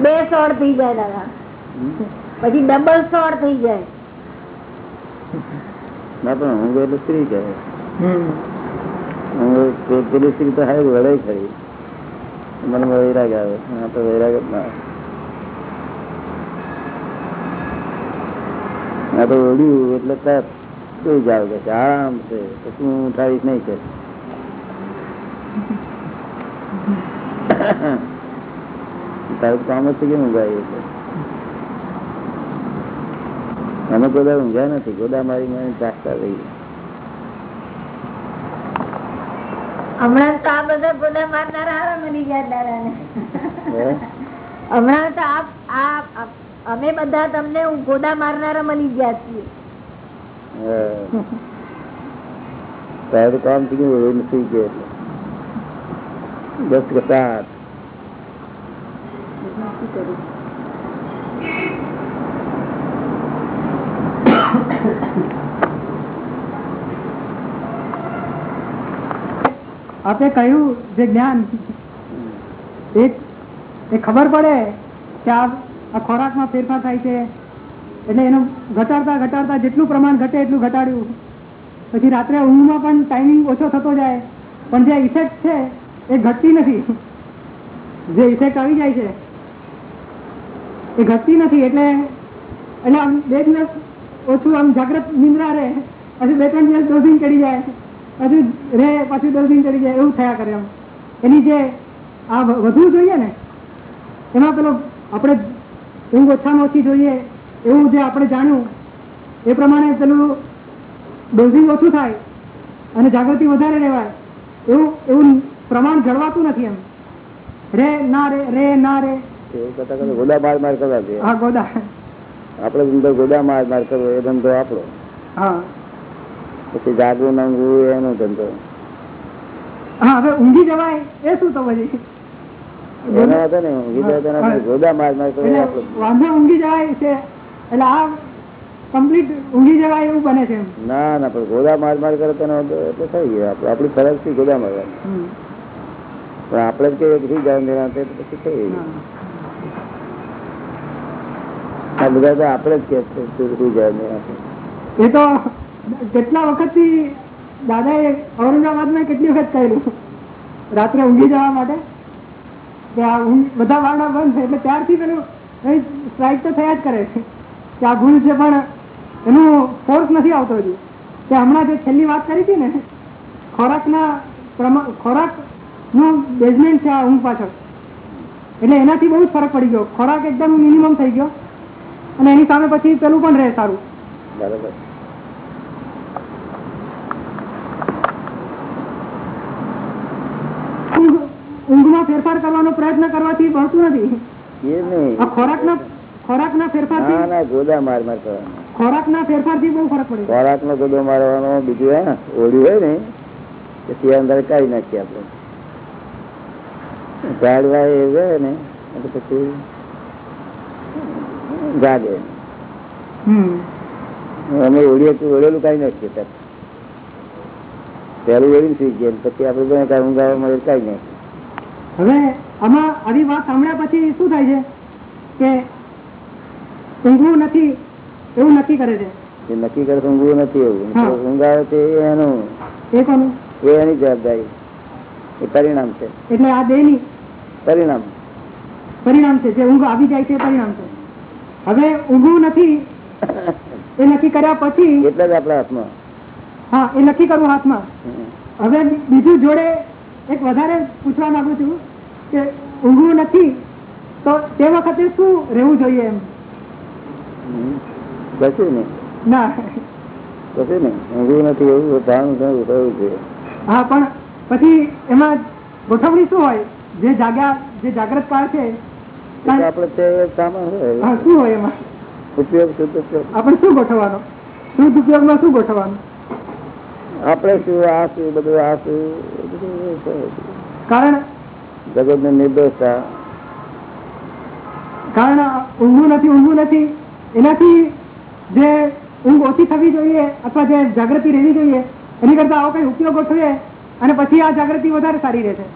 બે સોળ થઈ જાય દાદા. પછી ડબલ સોળ થઈ જાય. ના પણ હું એટલે સ્ત્રી કહે ઊંઘે પે- પેલી સ્ત્રી તો હારી વળે ખરી મને વૈરાગ આવે આ તો વૈરાગ જ ના આવે. આ તો ઓળ્યું એટલે તરત સુઈ જાવ કે છે, આરામ છે પછી હું ઉઠાવીશ નહીં કે તારું કામ જ છે કે ઊંઘાય એટલે અમે કોઈ ઊંઘ્યા નથી ગોદા મારી મને જાગતા રહી હમણાં તો આ બધા ગોદા મારનારા હારા મળી ગયા દાદા હમણાં તો આપ અમે બધા તમને ગોદા મારનારા મળી ગયા છીએ. તારું કામ થઈ ગયું એવું નથી કે એટલે. દસ કે સાત આપે કહ્યું જે જ્ઞાન એક એ ખબર પડે કે આ ખોરાકમાં ફેરફાર થાય છે. એટલે એનું ઘટાડતા ઘટાડતા જેટલું પ્રમાણ ઘટે એટલું ઘટાડ્યું. પછી રાત્રે ઊંઘમાં પણ ટાઈમિંગ ઓછો થતો જાય. પણ જે ઇફેક્ટ છે, એ ઘટતી નથી. જે ઇફેક્ટ આવી જાય છે, એ ઘટતી નથી. એટલે એટલે આમ બે દિવસ ઓછું આમ જાગ્રત નિંદ્રા રહે. પછી બે ત્રણ દિવસ ડોઝિંગ ચડી જાય. પછી રે પાછું દર્દી તરીકે એવું થયા કરે એમ. એની જે આ વધુ જોઈએ ને એમાં પેલો આપણે એવું ઓછામાં ઓછી જોઈએ એવું જે આપણે જાણ્યું એ પ્રમાણે પેલું ડોઝિંગ ઓછું થાય અને જાગૃતિ વધારે રહેવાય એવું એવું પ્રમાણ જળવાતું નથી એમ. રે ના રે રે ના રે. ગોદા માર માર કરવા હા ગોદા. આપણે ગોદા માર માર કરવો એ ધંધો આપણો. હા. પછી જાગવું નંગવું એનો ધંધો. હા હવે ઊંઘી જવાય એ શું તો પછી એનો હતો ને ઊંઘી જાય તો ના થાય. ગોદા માર માર કરવો એ એટલે આપણો. વાંધો ઊંઘી જવાય છે એટલે આ કમ્પ્લીટ ઊંઘી જવાય એવું બને છે એમ. ના ના પણ ગોદા માર માર કરે તો એનો વાંધો એટલે થઈ ગયો. આપણે આપણી ફરજથી ગોદા મારવાની પણ આપડે જ કહીએ કે જાણ દેવા પછી આ બધા તો આપડે જ કે જાણ દેવા એ તો કેટલા વખતથી દાદાએ ઔરંગાબાદમાં કેટલી વખત કહેલું? રાત્રે ઊંઘી જવા માટે? બધા વારણા બંધ એટલે ત્યારથી પેલું સ્ટ્રાઇક તો થયા જ કરે છે. કે આ ભૂલ છે પણ એનું ફોર્સ નથી આવતો હજુ. કે હમણાં જે છેલ્લી વાત કરી હતી ને, ખોરાકના પ્રમા, ખોરાકનું બેઝમેન્ટ છે આ ઊંઘ પાછળ. એટલે એનાથી બહુ જ ફરક પડી ગયો. ખોરાક એકદમ મિનિમમ થઈ ગયો. અને એની સામે પછી પેલું પણ રહે સારું. બરાબર ઊંઘ ઊંઘમાં ફેરફાર કરવાનો પ્રયત્ન કરવાથી ભણતું નથી. એ નહીં. ખોરાકના ખોરાકના ના ફેરફારથી ના ગોદા માર માર કરવાનો. ખોરાકના ફેરફારથી બહુ ફરક પડે છે. ખોરાક ના ગોદો મારવાનો બીજું હે ને ઓળ્યું હોય ને કે તે અંદર કાઢી નાખીએ આપણે. ઝાડવા એ હોય ને એટલે પછી જાગે. હમ. અમે ઓળીએ ઓળેલું કાઢી નાખીએ. ત્યાં પહેલું ઓળીને સુઈ ગયા પછી આપણે ઊંઘાવા મળે કાઢી નાખીએ. હવે આમાં આવી વાત સાંભળ્યા પછી શું થાય છે? કે ઊંઘવું નથી એવું નક્કી કરે છે. એ નક્કી કરે ઊંઘવું નથી એવું. ઊંઘ આવે એનું એ કોનું? એ એની જવાબદારી. એ પરિણામ છે. એટલે આ દેહની પરિણામ. પરિણામ છે. જે ઊંઘ આવી જાય છે પરિણામ છે. હવે ઊંઘવું નથી એ નક્કી કર્યા પછી એટલે જ આપણા હાથમાં. હા એ નક્કી કરવું હાથમાં. હવે બીજું જોડે એક વધારે પૂછવા માંગુ છું કે ઊંઘવું નથી તો તે વખતે શું રહેવું જોઈએ એમ. કશું નહીં ના. કશું નહીં ઊંઘવું નથી એવું થયું હા પણ પછી એમાં ગોઠવણી શું હોય? જે જાગ્યા જે જાગ્રત કાળ છે આપણે તે સામાન હોય. શું હોય એમાં? ઉપયોગ શુદ્ધ ઉપયોગ. આપણે શું ગોઠવવાનો? શુદ્ધ ઉપયોગમાં શું ગોઠવવાનું? આપણે શું આ શું બધું આ શું. કારણ? જગતની નિર્દોષતા કારણ ઊંઘું નથી ઊંઘું નથી. એનાથી જે ઊંઘ ઓછી થવી જોઈએ અથવા જે જાગૃતિ રહેવી જોઈએ એની કરતા આવો કઈ ઉપયોગ ગોઠવીએ અને પછી આ જાગૃતિ વધારે સારી રહેશે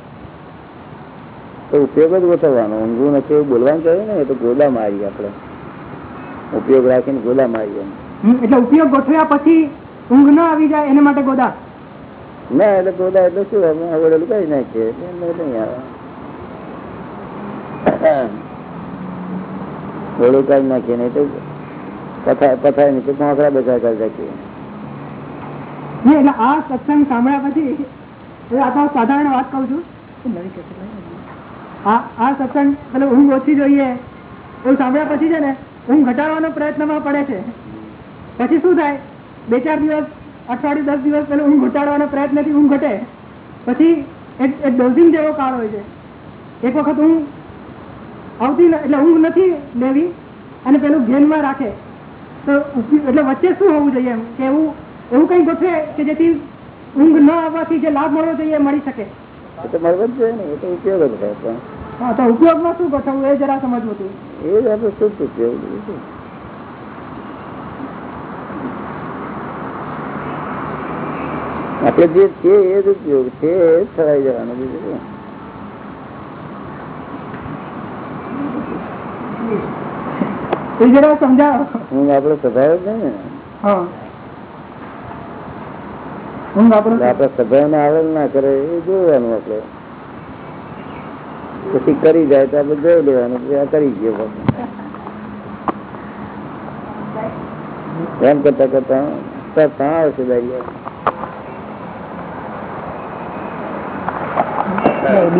તો ઉપયોગ જ ગોઠવવાનો. ઊંઘવું નથી એવું બોલવાનું કહ્યું ને એ તો ગોદા મારી આપણે. ઉપયોગ રાખીને ગોદા મારી એટલે ઉપયોગ ગોઠવ્યા પછી ઊંઘ ના આવી જાય એને માટે ગોદા. ના એટલે ગોદા એટલે શું અમે કઈ નાખીએ. એટલે નહીં આવે. ગોળું કાઢી નાખીએ નહીં તો પથાય પથાય નહીં તો મોકરા બેઠા કરી નાખીએ. એટલે આ સત્સંગ સાંભળ્યા પછી આ તો સાધારણ વાત કહું છું. આ આ સત્સંગ પેલો ઊંઘ ઓછી જોઈએ. એવું સાંભળ્યા પછી છે ને ઊંઘ ઘટાડવાનો પ્રયત્નમાં પડે છે. પછી શું થાય? બે ચાર દિવસ અઠવાડિયું દસ દિવસ પેલો ઊંઘ ઘટાડવાનો પ્રયત્નથી ઊંઘ ઘટે. પછી એક એક ડોઝિંગ જેવો કાળ હોય છે. એક વખત હું આવતી એટલે ઊંઘ નથી લેવી અને પેલું ધ્યાનમાં રાખે. તો એટલે વચ્ચે શું હોવું જોઈએ એમ? કે એવું એવું કઈ ગોઠવે કે જેથી ઊંઘ ન આવવાથી જે લાભ મળવો જોઈએ મળી શકે? ઉપયોગમાં શું ગોઠવવું એ જરા સમજવું હતું. એ જ આપણે શુદ્ધ ઉપયોગ બીજું શું? આપણે જે છે એ જ ઉપયોગ છે એ જ થવાઈ જવાનું બીજું ઊંઘ ને. આવેલ ના કરે એ જોવાનું આપડે પછી કરી જાય તો આપડે જોઈ લેવાનું કરી ગયો એમ કરતા કરતા આવશે તણાવ na